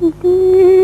弟弟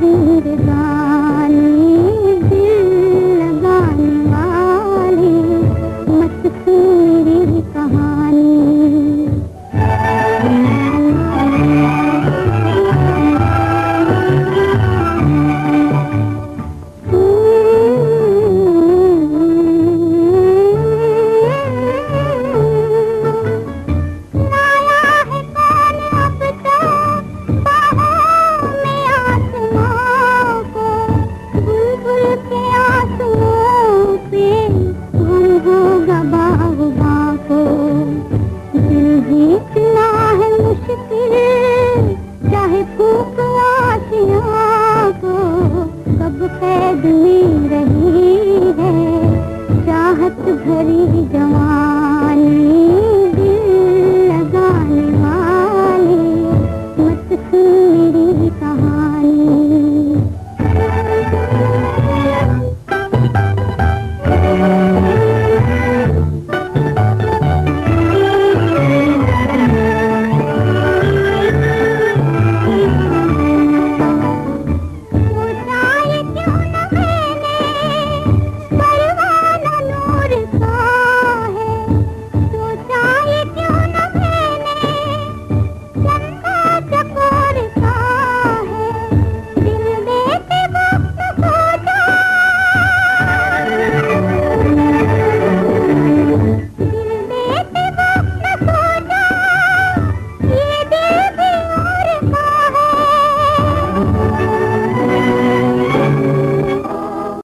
वीर गा चाहे फूक को कब कैद में